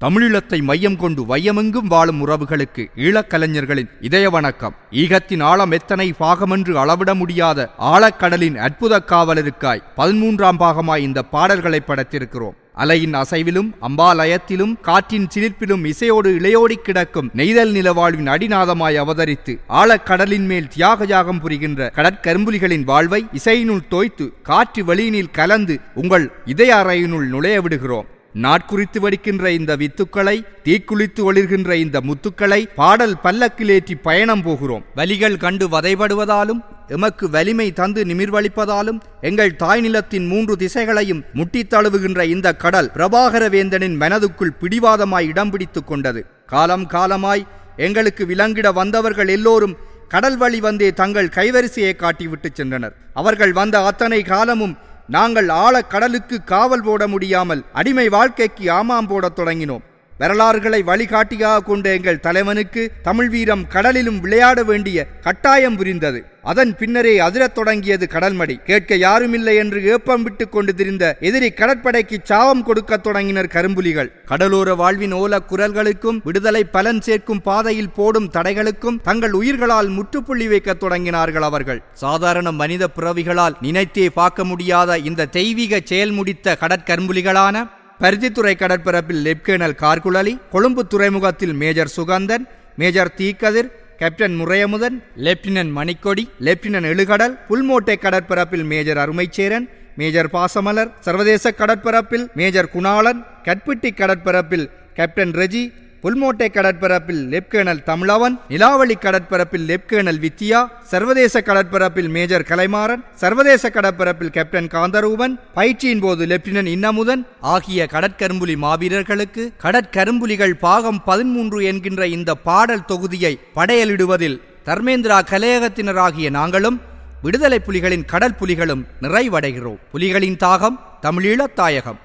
தமிழீழத்தை மையம் கொண்டு வையமெங்கும் வாழும் உறவுகளுக்கு ஈழக்கலைஞர்களின் இதய வணக்கம் ஈகத்தின் ஆழம் எத்தனை பாகமென்று அளவிட முடியாத ஆழக்கடலின் அற்புத காவலருக்காய் பதிமூன்றாம் பாகமாய் இந்த பாடல்களை படைத்திருக்கிறோம். அலையின் அசைவிலும் அம்பாலயத்திலும் காற்றின் சிலிர்ப்பிலும் இசையோடு இளையோடி கிடக்கும் நெய்தல் நிலவாழ்வின் அடிநாதமாய் அவதரித்து ஆழக்கடலின் மேல் தியாக யாகம் புரிகின்ற கடற்கரும்புலிகளின் வாழ்வை இசையினுள் தோய்த்து காற்று வெளியினில் கலந்து உங்கள் இதய அறையினுள் நுழைய விடுகிறோம். நாட்குறித்து வடிக்கின்ற இந்த வித்துக்களை தீக்குளித்து ஒளிர்கின்ற இந்த முத்துக்களை பாடல் பல்லக்கிலேற்றி பயணம் போகிறோம். வலிகள் கண்டு வதைபடுவதாலும் எமக்கு வலிமை தந்து நிமிர்வளிப்பதாலும் எங்கள் தாய் நிலத்தின் மூன்று திசைகளையும் முட்டித் தழுவுகின்ற இந்த கடல் பிரபாகரவேந்தனின் மனதுக்குள் பிடிவாதமாய் இடம் பிடித்து கொண்டது. காலம் காலமாய் எங்களுக்கு விலங்கிட வந்தவர்கள் எல்லோரும் கடல் வழி வந்தே தங்கள் கைவரிசையை காட்டிவிட்டு சென்றனர். அவர்கள் வந்த அத்தனை காலமும் நாங்கள் ஆழக் கடலுக்கு காவல் போட முடியாமல் அடிமை வாழ்க்கைக்கு ஆமாம் போடத் தொடங்கினோம். வரலாறுகளை வழிகாட்டியாக கொண்ட எங்கள் தலைவனுக்கு தமிழ் வீரம் கடலிலும் விளையாட வேண்டிய கட்டாயம் புரிந்தது. அதன் பின்னரே அதிரத் தொடங்கியது கடல்மடி. கேட்க யாருமில்லை என்று ஏப்பம் விட்டு கொண்டு திரிந்த எதிரி கடற்படைக்கு சாவம் கொடுக்க தொடங்கினர் கரும்புலிகள். கடலோர வாழ்வின் ஓல குரல்களுக்கும் விடுதலை பலன் சேர்க்கும் பாதையில் போடும் தடைகளுக்கும் தங்கள் உயிர்களால் முற்றுப்புள்ளி வைக்க தொடங்கினார்கள் அவர்கள். சாதாரண மனித பிறவிகளால் நினைத்தே பார்க்க முடியாத இந்த தெய்வீக செயல் முடித்த கடற்கரும்புலிகளான பருத்தித்துறை கடற்பரப்பில் லெப்டினல் கார்குழலி கொழும்பு துறைமுகத்தில் major Suganthan major Theekkathir captain Muraiyamuthan lieutenant Manikkodi lieutenant Ezhukadal Pulmoddai கடற்பரப்பில் மேஜர் அருமைச்சேரன் மேஜர் பாசமலர் சர்வதேச கடற்பரப்பில் மேஜர் குணாளன் கட்பிட்டி கடற்பரப்பில் கேப்டன் ரெஜி புல்மோட்டை கடற்பரப்பில் லெப்டினல் தமிழவன் நிலாவளி கடற்பரப்பில் லெப்டினல் வித்யா சர்வதேச கடற்பரப்பில் மேஜர் கலைமாறன் சர்வதேச கடற்பரப்பில் கேப்டன் காந்தரூபன் பயிற்சியின் போது லெப்டினன்ட் இன்னமுதன் ஆகிய கடற்கரும்புலி மாவீரர்களுக்கு கடற்கரும்புலிகள் பாகம் பதிமூன்று என்கின்ற இந்த பாடல் தொகுதியை படையலிடுவதில் தர்மேந்திரா கலையகத்தினராகிய நாங்களும் விடுதலை புலிகளின் கடல் புலிகளும் நிறைவடைகிறோம். புலிகளின் தாகம் தமிழீழத் தாயகம்.